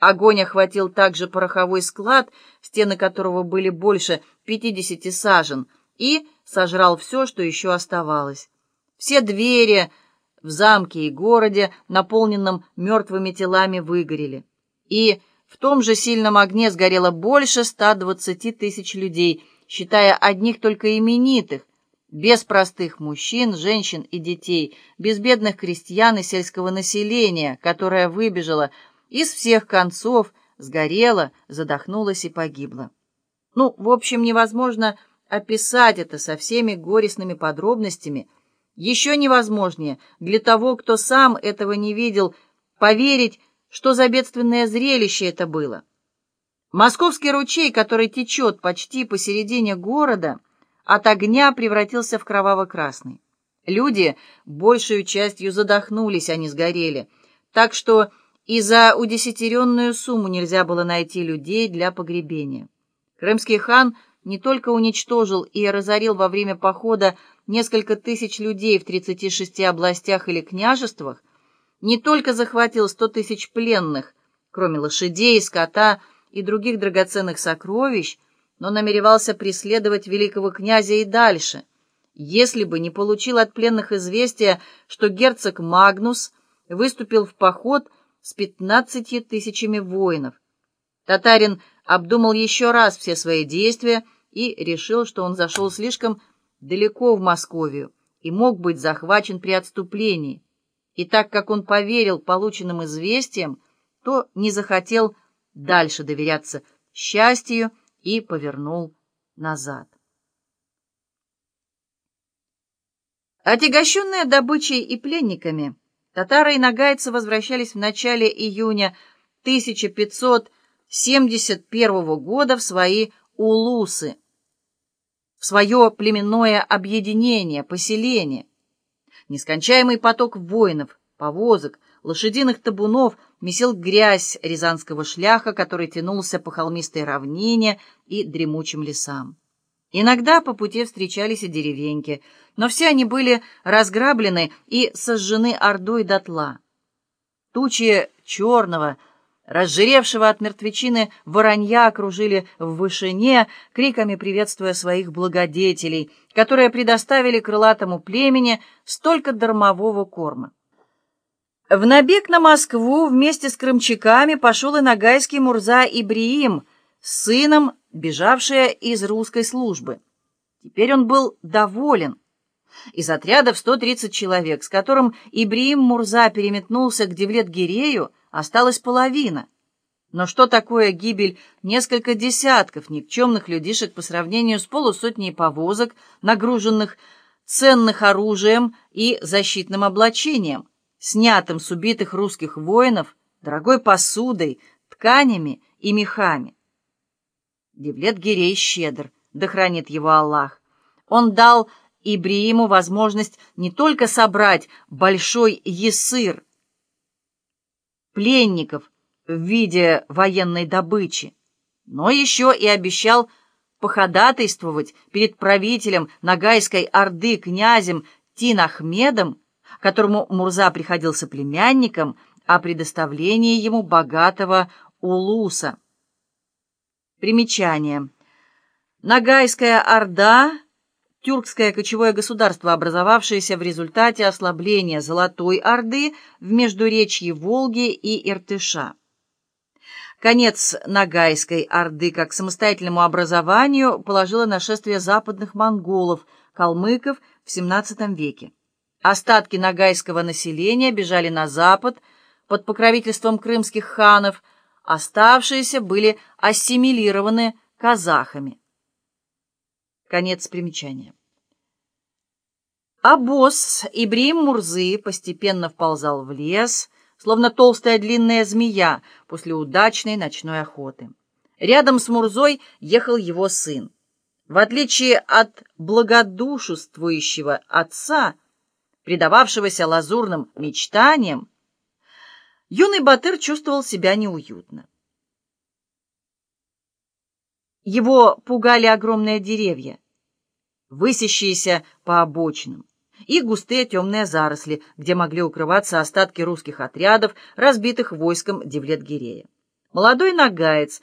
Огонь охватил также пороховой склад, стены которого были больше 50 сажен, и сожрал все, что еще оставалось. Все двери в замке и городе, наполненном мертвыми телами, выгорели. И в том же сильном огне сгорело больше 120 тысяч людей, считая одних только именитых, без простых мужчин, женщин и детей, без бедных крестьян и сельского населения, которое выбежало из всех концов, сгорело, задохнулось и погибло. Ну, в общем, невозможно описать это со всеми горестными подробностями. Еще невозможнее для того, кто сам этого не видел, поверить, что за бедственное зрелище это было. Московский ручей, который течет почти посередине города, от огня превратился в кроваво-красный. Люди большую частью задохнулись, а не сгорели, так что и за удесятеренную сумму нельзя было найти людей для погребения. Крымский хан не только уничтожил и разорил во время похода несколько тысяч людей в 36 областях или княжествах, не только захватил 100 тысяч пленных, кроме лошадей, скота и других драгоценных сокровищ, но намеревался преследовать великого князя и дальше, если бы не получил от пленных известия, что герцог Магнус выступил в поход с пятнадцатью тысячами воинов. Татарин обдумал еще раз все свои действия и решил, что он зашел слишком далеко в Московию и мог быть захвачен при отступлении. И так как он поверил полученным известиям, то не захотел дальше доверяться счастью и повернул назад. Отягощенные добычей и пленниками, Татары и нагайцы возвращались в начале июня 1571 года в свои улусы, в свое племенное объединение, поселение. Нескончаемый поток воинов, повозок, лошадиных табунов месил грязь рязанского шляха, который тянулся по холмистой равнине и дремучим лесам. Иногда по пути встречались и деревеньки, но все они были разграблены и сожжены ордой дотла. Тучи черного, разжиревшего от мертвечины воронья окружили в вышине, криками приветствуя своих благодетелей, которые предоставили крылатому племени столько дармового корма. В набег на Москву вместе с крымчаками пошел и нагайский Мурза Ибриим с сыном бежавшая из русской службы. Теперь он был доволен. Из отряда в 130 человек, с которым Ибриим Мурза переметнулся к Девлет-Гирею, осталась половина. Но что такое гибель несколько десятков никчемных людишек по сравнению с полусотней повозок, нагруженных ценных оружием и защитным облачением, снятым с убитых русских воинов, дорогой посудой, тканями и мехами? Девлет-Гирей щедр, да хранит его Аллах. Он дал Ибрииму возможность не только собрать большой есыр, пленников в виде военной добычи, но еще и обещал походатайствовать перед правителем Нагайской Орды князем Тин-Ахмедом, которому Мурза приходился племянником, о предоставлении ему богатого улуса. Примечание. Нагайская Орда – тюркское кочевое государство, образовавшееся в результате ослабления Золотой Орды в междуречье Волги и Иртыша. Конец Нагайской Орды как самостоятельному образованию положило нашествие западных монголов, калмыков в XVII веке. Остатки нагайского населения бежали на запад под покровительством крымских ханов – Оставшиеся были ассимилированы казахами. Конец примечания. А босс Ибрим Мурзы постепенно вползал в лес, словно толстая длинная змея после удачной ночной охоты. Рядом с Мурзой ехал его сын. В отличие от благодушествующего отца, предававшегося лазурным мечтаниям, юный Батыр чувствовал себя неуютно. Его пугали огромные деревья, высящиеся по обочинам, и густые темные заросли, где могли укрываться остатки русских отрядов, разбитых войском Девлет-Гирея. Молодой нагаец